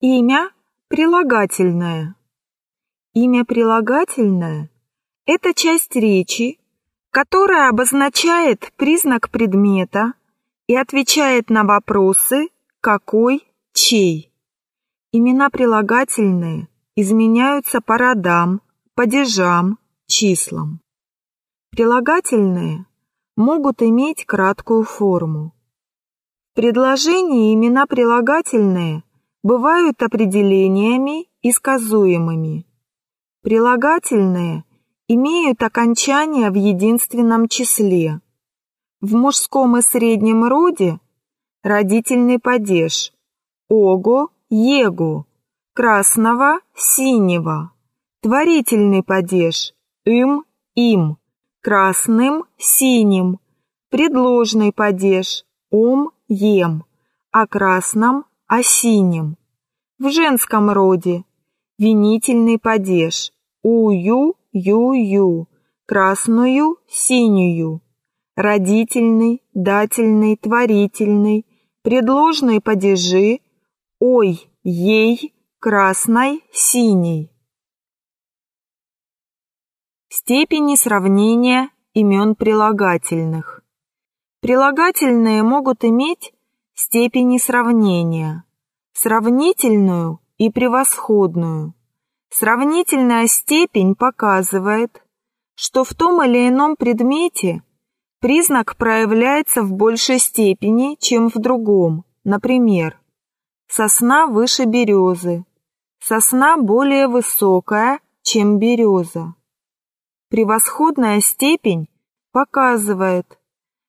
Имя прилагательное. Имя прилагательное – это часть речи, которая обозначает признак предмета и отвечает на вопросы «какой», «чей». Имена прилагательные изменяются по родам, падежам, числам. Прилагательные могут иметь краткую форму. В предложении имена прилагательные бывают определениями и сказуемыми. Прилагательные имеют окончание в единственном числе. В мужском и среднем роде родительный падеж «ого», «его», красного, синего, творительный падеж «им», «им», красным, синим, предложный падеж «ом», «ем», о красном, о синем. В женском роде винительный падеж «ую», «ю-ю», красную, синюю, родительный, дательный, творительный, предложные падежи «ой», «ей», красной, синей. Степени сравнения имен прилагательных. Прилагательные могут иметь степени сравнения, сравнительную и превосходную. Сравнительная степень показывает, что в том или ином предмете признак проявляется в большей степени, чем в другом. Например, сосна выше березы, сосна более высокая, чем береза. Превосходная степень показывает,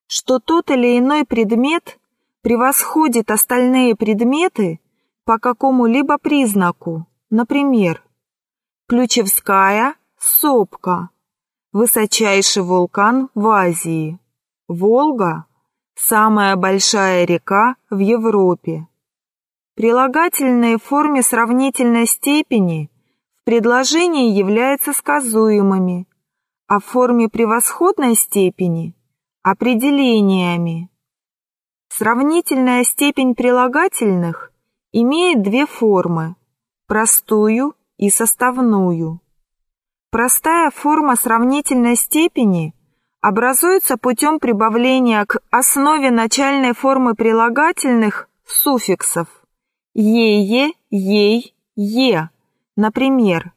что тот или иной предмет превосходит остальные предметы по какому-либо признаку, например, Ключевская сопка, высочайший вулкан в Азии, Волга – самая большая река в Европе. Прилагательные в форме сравнительной степени в предложении являются сказуемыми, а в форме превосходной степени – определениями. Сравнительная степень прилагательных имеет две формы – простую и составную. Простая форма сравнительной степени образуется путем прибавления к основе начальной формы прилагательных суффиксов «ее», «ей», «е». Например,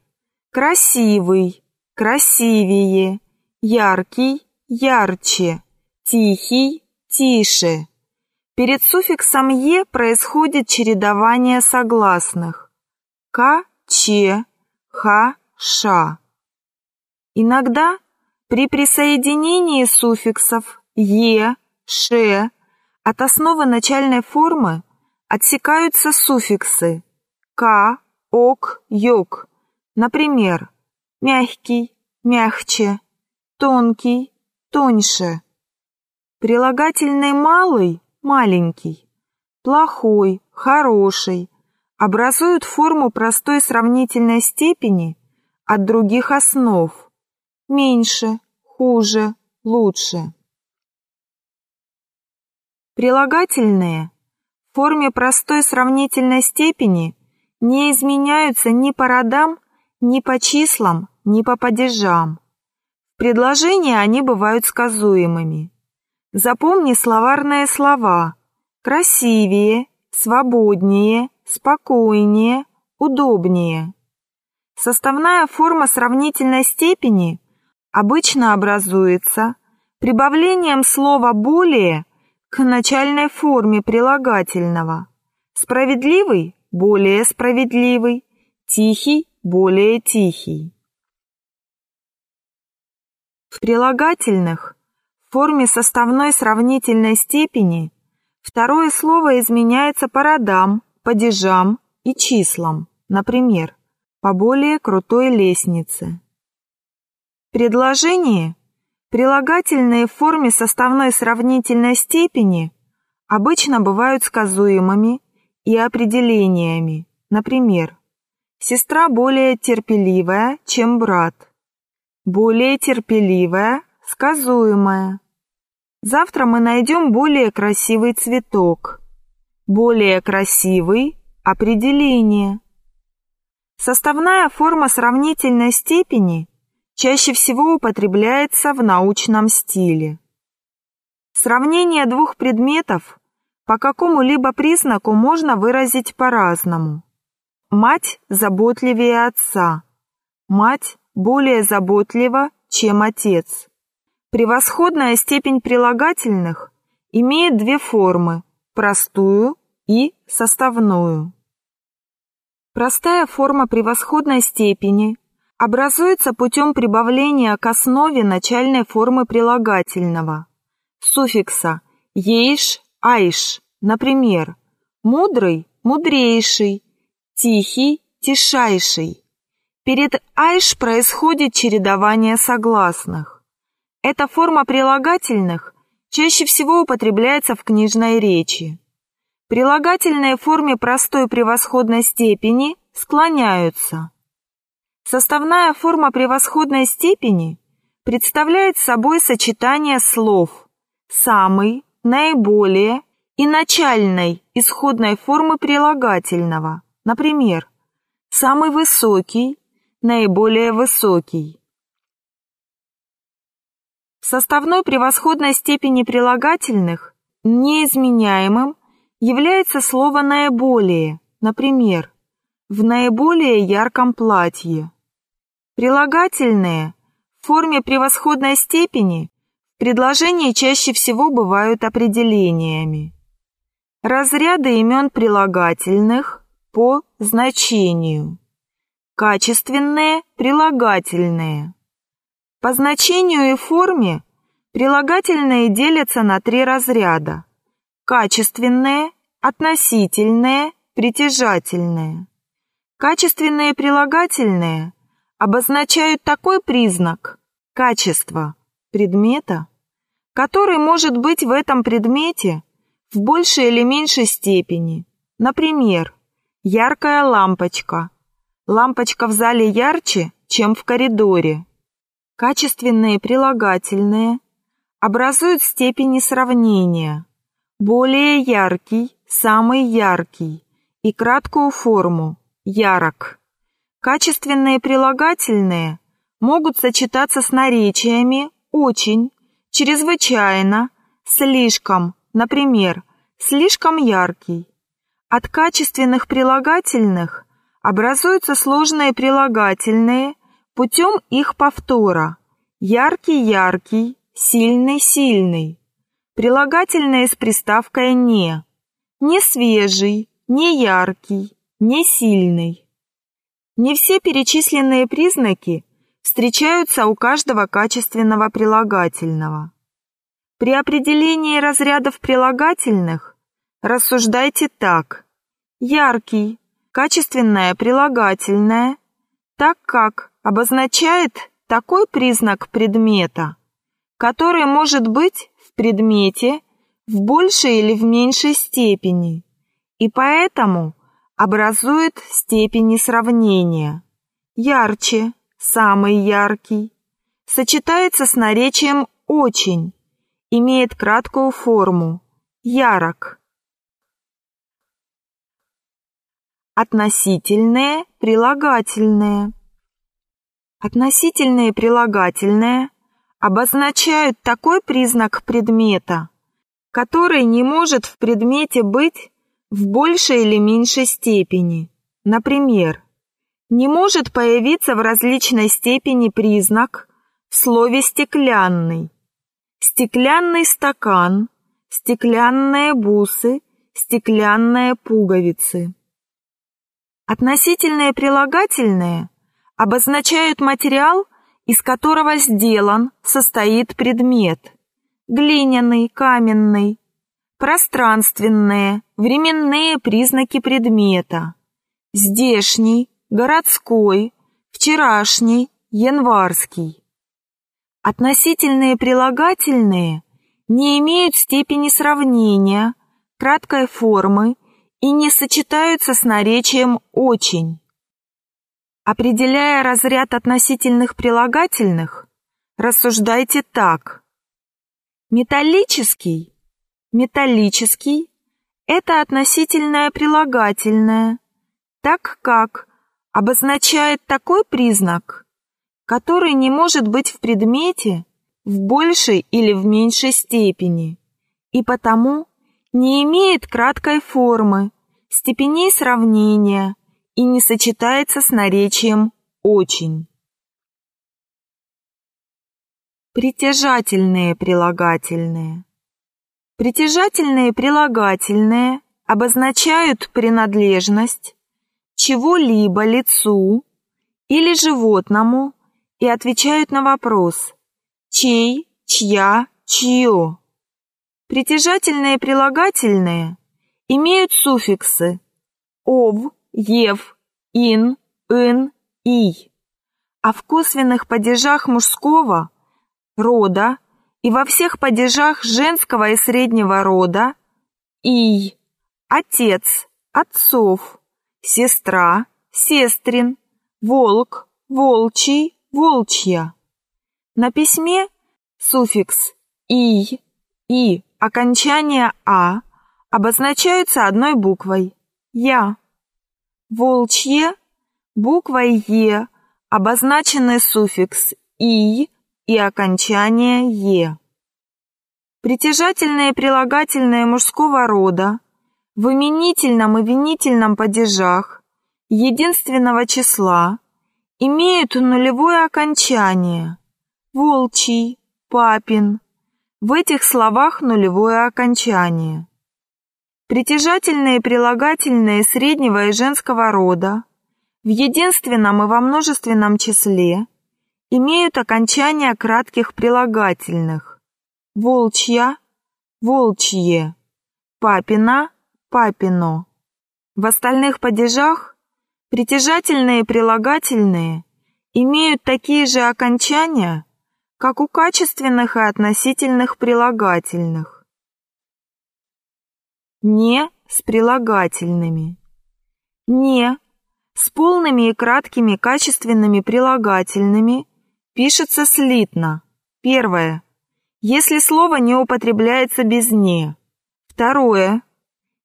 красивый, красивее, яркий, ярче, тихий, тише. Перед суффиксом «е» происходит чередование согласных. К че, ха, ша. Иногда при присоединении суффиксов е, ше от основы начальной формы отсекаются суффиксы к, ок, йог. Например, мягкий, мягче, тонкий, тоньше. Прилагательный малый, маленький, плохой, хороший, образуют форму простой сравнительной степени от других основ меньше, хуже, лучше. Прилагательные в форме простой сравнительной степени не изменяются ни по родам, ни по числам, ни по падежам. В предложении они бывают сказуемыми. Запомни словарные слова «красивее», «свободнее», спокойнее, удобнее. Составная форма сравнительной степени обычно образуется прибавлением слова «более» к начальной форме прилагательного. Справедливый – более справедливый, тихий – более тихий. В прилагательных форме составной сравнительной степени второе слово изменяется по родам, падежам и числам, например, по более крутой лестнице. Предложение прилагательные в форме составной сравнительной степени обычно бывают сказуемыми и определениями, например, сестра более терпеливая, чем брат, более терпеливая, сказуемая. Завтра мы найдем более красивый цветок более красивый, Определение. Составная форма сравнительной степени чаще всего употребляется в научном стиле. Сравнение двух предметов по какому-либо признаку можно выразить по-разному. Мать заботливее отца. Мать более заботлива, чем отец. Превосходная степень прилагательных имеет две формы – простую и составную. Простая форма превосходной степени образуется путем прибавления к основе начальной формы прилагательного, суффикса «ейш», «айш», например, «мудрый», «мудрейший», «тихий», «тишайший». Перед «айш» происходит чередование согласных. Эта форма прилагательных чаще всего употребляется в книжной речи. Прилагательные в форме простой превосходной степени склоняются. Составная форма превосходной степени представляет собой сочетание слов «самый», «наиболее» и начальной исходной формы прилагательного. Например, «самый высокий», «наиболее высокий». Составной превосходной степени прилагательных неизменяемым является слово «наиболее», например, «в наиболее ярком платье». Прилагательные в форме превосходной степени в предложении чаще всего бывают определениями. Разряды имен прилагательных по значению. Качественные прилагательные. По значению и форме прилагательные делятся на три разряда – Качественное, относительное, притяжательное. Качественные прилагательные обозначают такой признак – качество предмета, который может быть в этом предмете в большей или меньшей степени. Например, яркая лампочка. Лампочка в зале ярче, чем в коридоре. Качественные прилагательные образуют степени сравнения – более яркий, самый яркий и краткую форму ярок. Качественные прилагательные могут сочетаться с наречиями очень, чрезвычайно, слишком, например, слишком яркий. От качественных прилагательных образуются сложные прилагательные путем их повтора. Яркий-яркий, сильный-сильный. Прилагательное с приставкой «не». Не свежий, не яркий, не сильный. Не все перечисленные признаки встречаются у каждого качественного прилагательного. При определении разрядов прилагательных рассуждайте так. Яркий, качественное прилагательное, так как обозначает такой признак предмета, который может быть предмете в большей или в меньшей степени, и поэтому образует степени сравнения. Ярче, самый яркий, сочетается с наречием «очень», имеет краткую форму «ярок». Относительные прилагательные. Относительные прилагательные обозначают такой признак предмета, который не может в предмете быть в большей или меньшей степени. Например, не может появиться в различной степени признак в слове «стеклянный». Стеклянный стакан, стеклянные бусы, стеклянные пуговицы. Относительные прилагательные обозначают материал, из которого сделан, состоит предмет. Глиняный, каменный. Пространственные, временные признаки предмета. Здешний, городской, вчерашний, январский. Относительные прилагательные не имеют степени сравнения, краткой формы и не сочетаются с наречием «очень». Определяя разряд относительных прилагательных, рассуждайте так. Металлический, металлический Это относительное прилагательное, так как обозначает такой признак, который не может быть в предмете в большей или в меньшей степени, и потому не имеет краткой формы, степеней сравнения и не сочетается с наречием «очень». Притяжательные прилагательные. Притяжательные прилагательные обозначают принадлежность чего-либо лицу или животному и отвечают на вопрос чей, чья, чье. Притяжательные прилагательные имеют суффиксы ов, ев, ин, ин, и, а в косвенных падежах мужского рода и во всех падежах женского и среднего рода и, отец, отцов, сестра, сестрин, волк, волчий, волчья. На письме суффикс «и», «и», окончание «а» обозначаются одной буквой «я». Волчье буквой «е» обозначены суффикс «и» и окончание «е». Притяжательные и прилагательные мужского рода в именительном и винительном падежах единственного числа имеют нулевое окончание – волчий, папин. В этих словах нулевое окончание. Притяжательные прилагательные среднего и женского рода в единственном и во множественном числе имеют окончания кратких прилагательных волчья, волчье, папина, папино. В остальных падежах притяжательные прилагательные имеют такие же окончания, как у качественных и относительных прилагательных. Не с прилагательными. Не с полными и краткими качественными прилагательными пишется слитно. Первое. Если слово не употребляется без «не». Второе.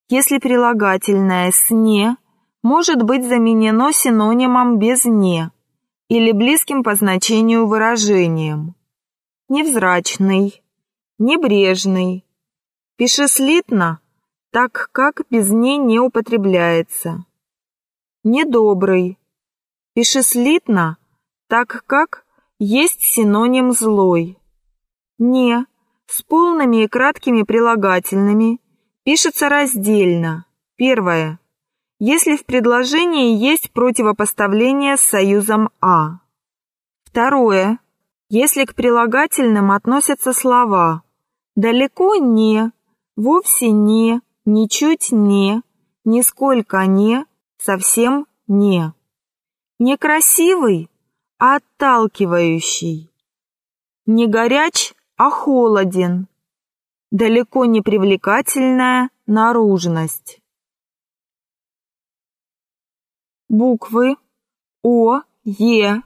Если прилагательное с «не» может быть заменено синонимом без «не» или близким по значению выражением невзрачный, небрежный. Пиши слитно, так как без ней не употребляется. Недобрый. Пиши слитно, так как есть синоним злой. Не с полными и краткими прилагательными пишется раздельно. Первое. Если в предложении есть противопоставление с союзом «а». Второе если к прилагательным относятся слова «далеко не», «вовсе не», «ничуть не», «нисколько не», «совсем не». Некрасивый, а отталкивающий. Не горяч, а холоден. Далеко не привлекательная наружность. Буквы О, Е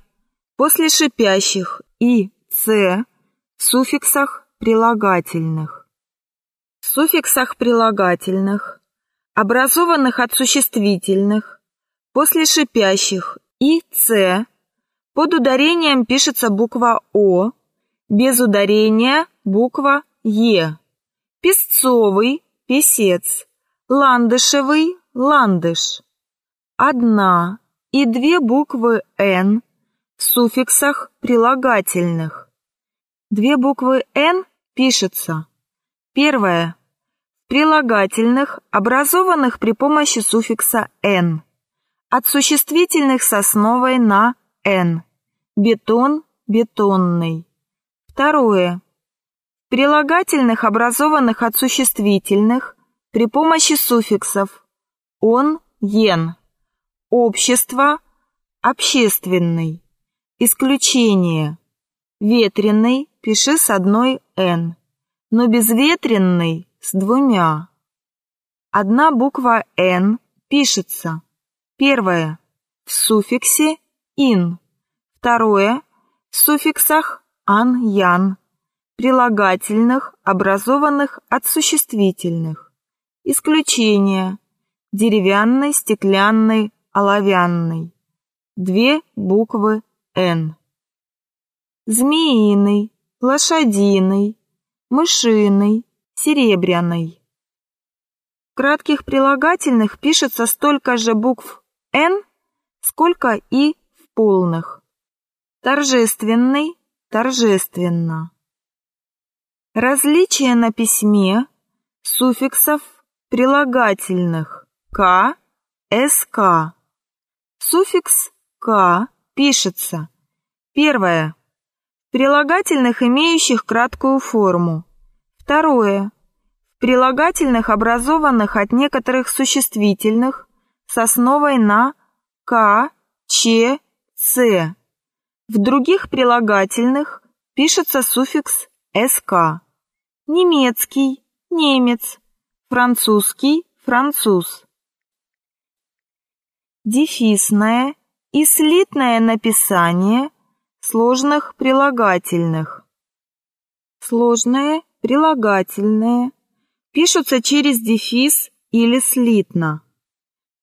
после шипящих и «ц» в суффиксах прилагательных. Суффиксах прилагательных, образованных от существительных, после шипящих и «ц» под ударением пишется буква «о», без ударения буква «е». Песцовый – песец, ландышевый – ландыш. Одна и две буквы «н» в суффиксах прилагательных. Две буквы «н» пишется. Первое. Прилагательных, образованных при помощи суффикса «н». От существительных с основой на «н». Бетон, бетонный. Второе. Прилагательных, образованных от существительных при помощи суффиксов «он», «ен». Общество, общественный. Исключение. Ветреный пиши с одной «н», но безветренный с двумя. Одна буква «н» пишется. Первое в суффиксе «ин», второе в суффиксах «ан-ян», прилагательных, образованных от существительных. Исключение. Деревянный, стеклянный, оловянный. Две буквы «Н». Змеиный, лошадиный, мышиный, серебряный. В кратких прилагательных пишется столько же букв «Н», сколько и в полных. Торжественный, торжественно. Различие на письме суффиксов прилагательных «к», «СК». Суффикс «к» пишется первое прилагательных, имеющих краткую форму, второе в прилагательных, образованных от некоторых существительных с основой на «к», «ч», «ц». В других прилагательных пишется суффикс «СК». Немецкий, немец, французский, француз. Дефисное и слитное написание сложных прилагательных. Сложное, прилагательное пишутся через дефис или слитно.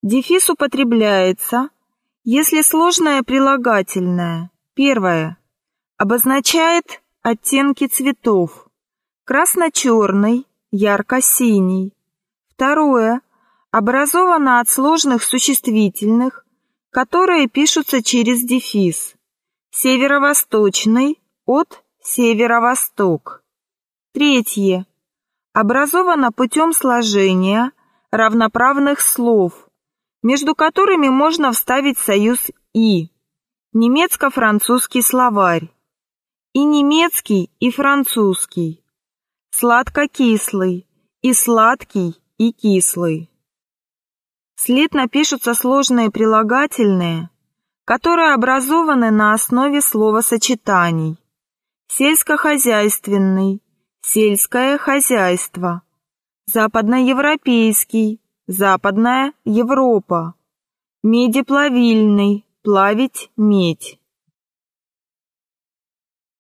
Дефис употребляется, если сложное прилагательное, первое, обозначает оттенки цветов, красно-черный, ярко-синий. Второе. Образовано от сложных существительных, которые пишутся через дефис. Северо-восточный от северо-восток. Третье. Образовано путем сложения равноправных слов, между которыми можно вставить союз «и». Немецко-французский словарь. И немецкий, и французский сладко-кислый, и сладкий, и кислый. Слитно пишутся сложные прилагательные, которые образованы на основе словосочетаний. Сельскохозяйственный, сельское хозяйство, западноевропейский, западная Европа, медиплавильный, плавить медь.